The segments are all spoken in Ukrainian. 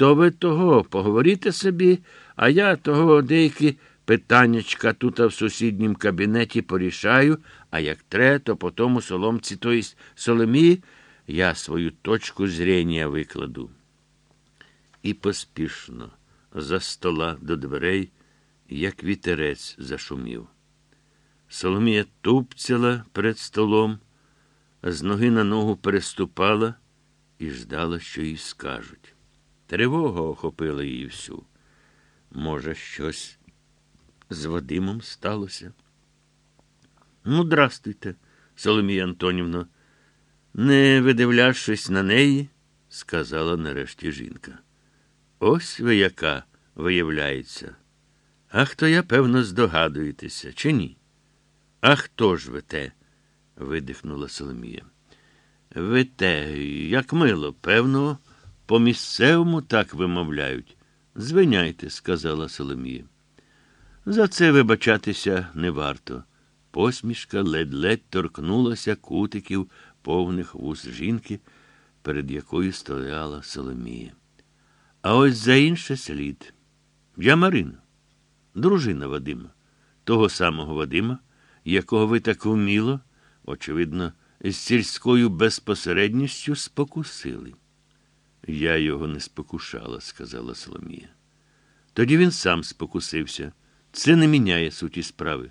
то ви того поговорите собі, а я того деякі питаннячка тут в сусіднім кабінеті порішаю, а як тре, то по тому соломці, то єсть Соломії, я свою точку зрення викладу. І поспішно за стола до дверей, як вітерець зашумів. Соломія тупцяла перед столом, з ноги на ногу переступала і ждала, що їй скажуть. Тривога охопила її всю. Може, щось з Вадимом сталося? Ну, здрастуйте, Соломія Антонівна. Не видивлявшись на неї, сказала нарешті жінка. Ось ви яка виявляється. А хто я, певно, здогадуєтеся, чи ні? А хто ж ви те? видихнула Соломія. Ви те, як мило, певно, по місцевому так вимовляють. Звиняйте, сказала Соломія. За це вибачатися не варто. Посмішка ледь-ледь торкнулася кутиків повних вуз жінки, перед якою стояла Соломія. А ось за інше слід. Я Марина, дружина Вадима, того самого Вадима, якого ви так вміло, очевидно, з сільською безпосередністю спокусили. Я його не спокушала, сказала Соломія. Тоді він сам спокусився. Це не міняє суті справи.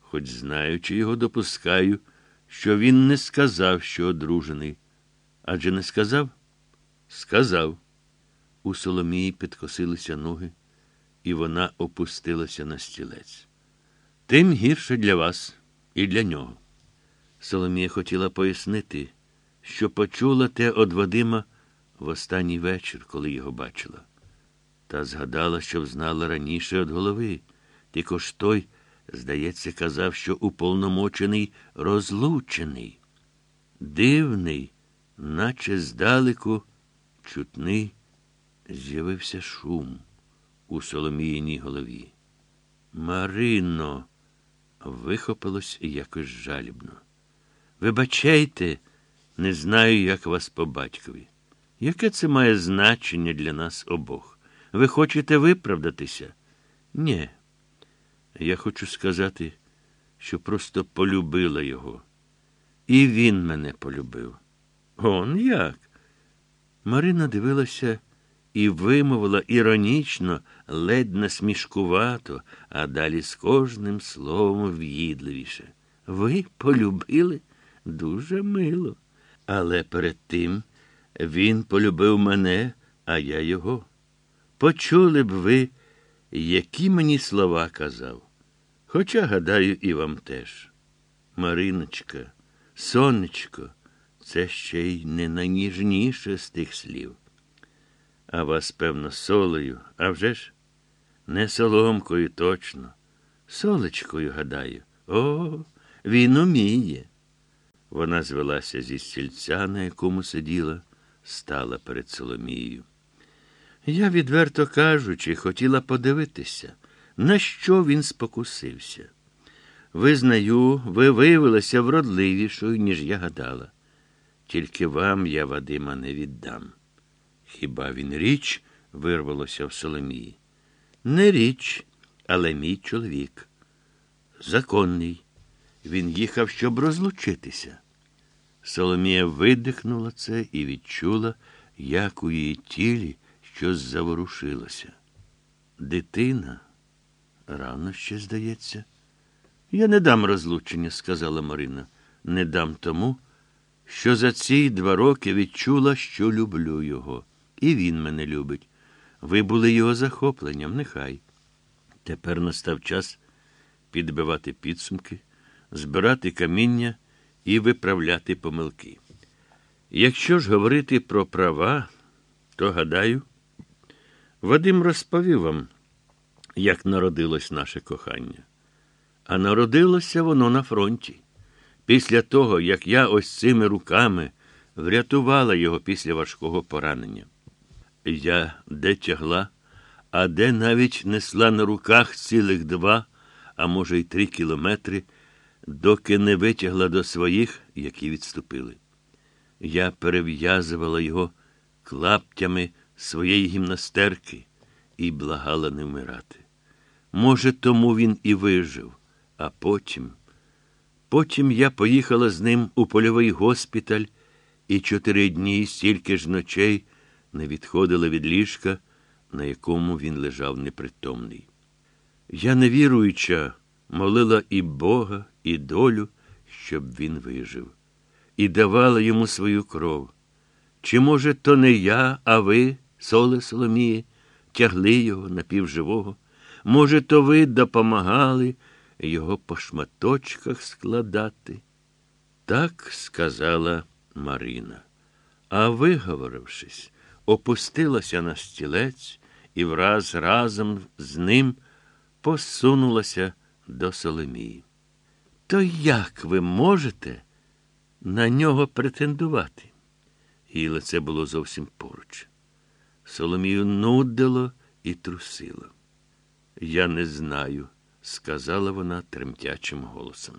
Хоч знаючи його, допускаю, що він не сказав, що одружений. Адже не сказав? Сказав. У Соломії підкосилися ноги, і вона опустилася на стілець. Тим гірше для вас і для нього. Соломія хотіла пояснити, що почула те од Вадима в останній вечір, коли його бачила. Та згадала, що знала раніше від голови. Тільки ж той, здається, казав, що уповномочений розлучений. Дивний, наче здалеку, чутний, з'явився шум у Соломіїній голові. Марино, вихопилось якось жалібно. Вибачайте, не знаю, як вас по батькові. Яке це має значення для нас обох? Ви хочете виправдатися? Ні. Я хочу сказати, що просто полюбила його. І він мене полюбив. Он як? Марина дивилася і вимовила іронічно, ледь насмішкувато, а далі з кожним словом в'їдливіше. Ви полюбили дуже мило. Але перед тим він полюбив мене, а я його. Почули б ви, які мені слова казав. Хоча, гадаю, і вам теж. Мариночка, сонечко, це ще й не найніжніше з тих слів. А вас, певно, солею, а вже ж? Не соломкою точно, солечкою, гадаю. О, він уміє. Вона звелася зі стільця, на якому сиділа, стала перед Соломією. Я, відверто кажучи, хотіла подивитися, на що він спокусився. Визнаю, ви виявилися вродливішою, ніж я гадала. Тільки вам я Вадима не віддам. Хіба він річ? вирвалося в Соломії. Не річ, але мій чоловік. Законний. Він їхав, щоб розлучитися. Соломія видихнула це і відчула, як у її тілі щось заворушилося. Дитина, рано ще здається. Я не дам розлучення, сказала Марина. Не дам тому, що за ці два роки відчула, що люблю його. І він мене любить. Ви були його захопленням, нехай. Тепер настав час підбивати підсумки, збирати каміння і виправляти помилки. Якщо ж говорити про права, то гадаю, Вадим розповів вам, як народилось наше кохання. А народилося воно на фронті. Після того, як я ось цими руками врятувала його після важкого поранення. Я де тягла, а де навіть несла на руках цілих два, а може, й три кілометри, доки не витягла до своїх, які відступили. Я перев'язувала його клаптями своєї гімнастерки і благала не вмирати. Може, тому він і вижив, а потім. Потім я поїхала з ним у польовий госпіталь і чотири дні стільки ж ночей не відходила від ліжка, на якому він лежав непритомний. Я, невіруюча, молила і Бога, і долю, щоб він вижив, і давала йому свою кров. Чи, може, то не я, а ви, соле Соломіє, тягли його напівживого? Може, то ви допомагали його по шматочках складати? Так сказала Марина. А виговорившись, опустилася на стілець і враз разом з ним посунулася до Соломії. То як ви можете на нього претендувати? Її лице було зовсім поруч. Соломію нудило і трусило. Я не знаю, сказала вона тремтячим голосом.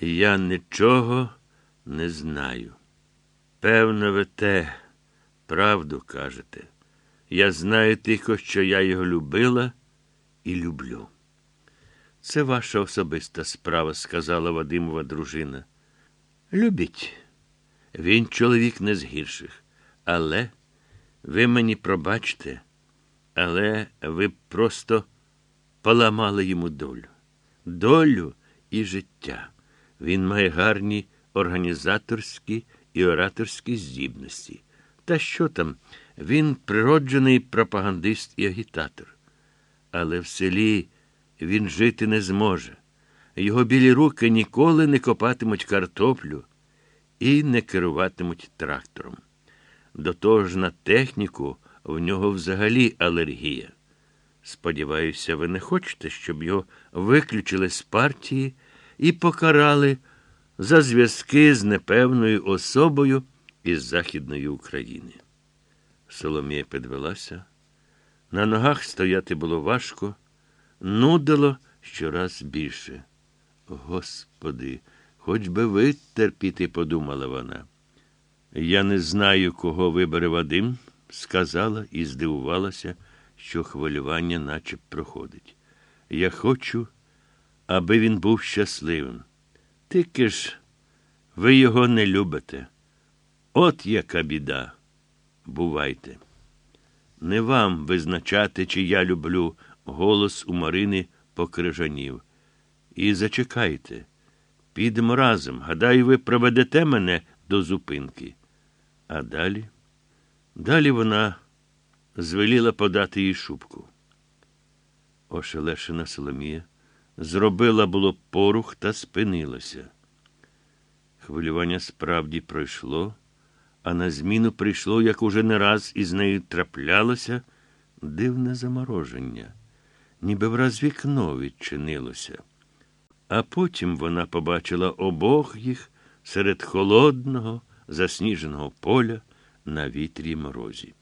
Я нічого не знаю. Певно, ви те, правду кажете. Я знаю тихо, що я його любила і люблю. Це ваша особиста справа, сказала Вадимова дружина. Любіть. Він чоловік не з гірших. Але ви мені пробачте, але ви просто поламали йому долю. Долю і життя. Він має гарні організаторські і ораторські здібності. Та що там? Він природжений пропагандист і агітатор. Але в селі він жити не зможе. Його білі руки ніколи не копатимуть картоплю і не керуватимуть трактором. До того ж, на техніку в нього взагалі алергія. Сподіваюся, ви не хочете, щоб його виключили з партії і покарали за зв'язки з непевною особою із Західної України. Соломія підвелася. На ногах стояти було важко, нудило щораз більше. Господи, хоч би ви терпіти, подумала вона. Я не знаю, кого вибере Вадим, сказала і здивувалася, що хвилювання наче проходить. Я хочу, аби він був щасливим. Тільки ж ви його не любите. От яка біда. Бувайте. Не вам визначати, чи я люблю, голос у Марини покрижанів. І зачекайте. Підемо разом. Гадаю, ви проведете мене до зупинки. А далі? Далі вона звеліла подати їй шубку. Ошелешена Соломія зробила було порух та спинилася. Хвилювання справді пройшло, а на зміну прийшло, як уже не раз із нею траплялося, дивне замороження, ніби враз вікно відчинилося. А потім вона побачила обох їх серед холодного, засніженого поля на вітрі й морозі.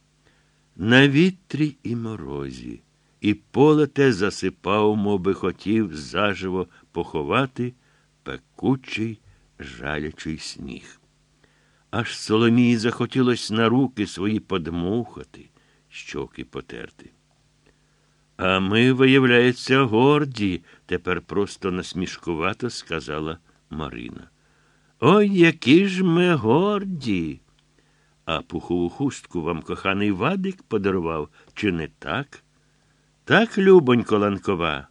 На вітрі і морозі, і поле те засипав, мов би хотів заживо поховати пекучий жалячий сніг. Аж Соломії захотілось на руки свої подмухати, щоки потерти. А ми, виявляється, горді, тепер просто насмішкувато сказала Марина. Ой, які ж ми горді. А пухову хустку вам коханий Вадик подарував, чи не так? Так, любонько ланкова,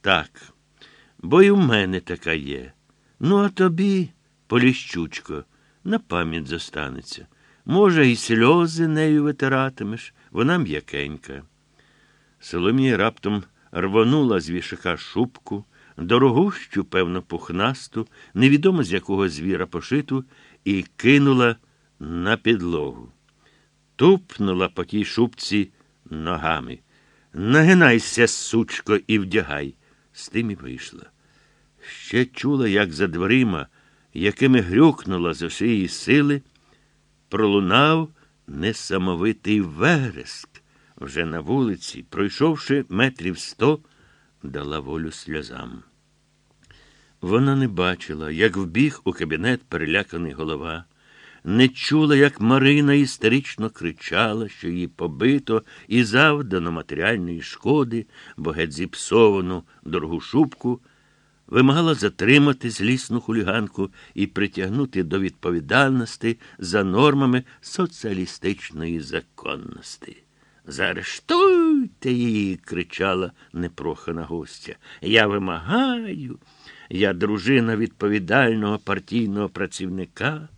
так, бо й у мене така є. Ну, а тобі, Поліщучко, на пам'ять зостанеться. Може, і сльози нею витиратимеш, вона м'якенька. Соломія раптом рвонула з вішака шубку, дорогущу, певно, пухнасту, невідомо з якого звіра пошиту, і кинула на підлогу. Тупнула по тій шубці ногами. Нагинайся, сучко, і вдягай. З тим і вийшла. Ще чула, як за дверима, якими грюкнула з усієї сили, пролунав несамовитий вереск. Вже на вулиці, пройшовши метрів сто, дала волю сльозам. Вона не бачила, як вбіг у кабінет переляканий голова не чула, як Марина істерично кричала, що її побито і завдано матеріальної шкоди, бо геть зіпсовану дорогу шубку, вимагала затримати злісну хуліганку і притягнути до відповідальності за нормами соціалістичної законності. Заарештуйте її, кричала непрохана гостя. Я вимагаю, я дружина відповідального партійного працівника.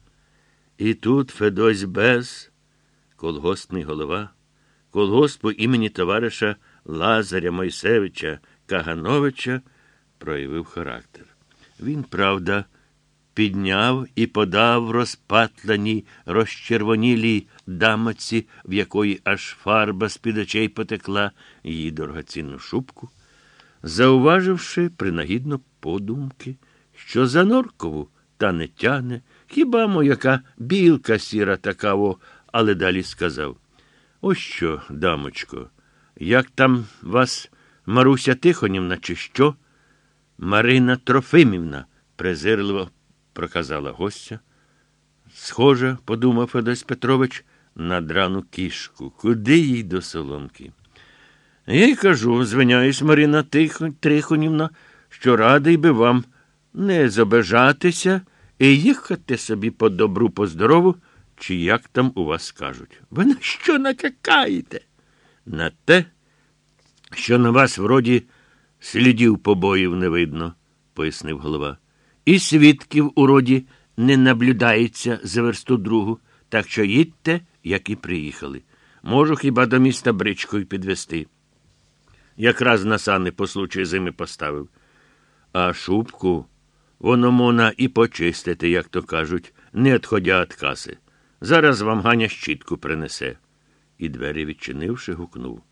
І тут Федось Без, колгоспний голова, колгоспу імені товариша Лазаря Мойсевича Кагановича проявив характер. Він, правда, підняв і подав розпатланій, розчервонілій дамоці, в якої аж фарба з-під очей потекла її дорогоцінну шубку, зауваживши принагідно подумки, що за норкову та не тяне, хіба мо яка білка сіра така, о, але далі сказав. Ось що, дамочко, як там вас Маруся Тихонівна, чи що? Марина Трофимівна, презирливо проказала гостя. Схожа, подумав Федось Петрович, на драну кішку. Куди їй до соломки? Я й кажу, звиняюсь, Марина Трихонівна, що радий би вам не забежатися і їхати собі по добру, по здорову, чи як там у вас кажуть. Ви на що накакаєте? На те, що на вас вроді слідів побоїв не видно, пояснив голова. І свідків у роді не наблюдається за версту другу, так що їдьте, як і приїхали. Можу хіба до міста бричкою підвести. Якраз на сани по случаю зими поставив. А шубку воно мона і почистити, як то кажуть, не відходя від каси. Зараз вам Ганя щітку принесе. І двері відчинивши, гукнув.